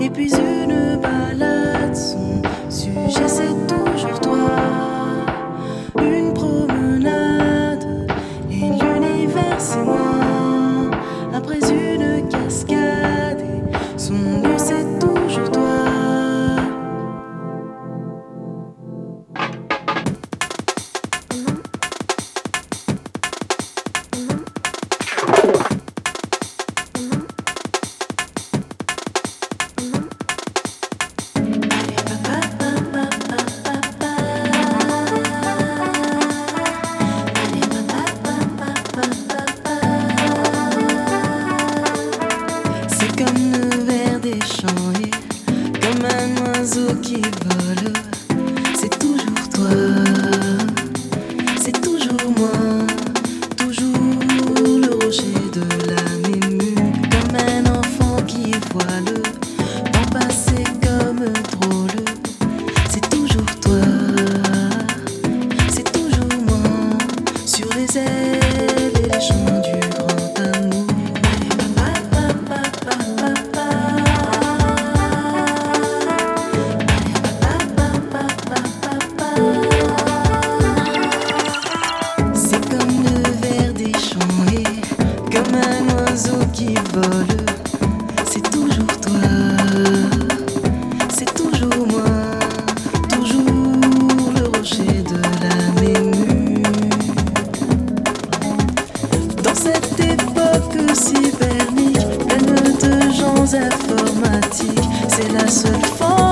Et puis une balade, son sujet c'est toujours toi. Une promenade et l'univers c'est moi. azul que balou. informatique, c'est la seule forme.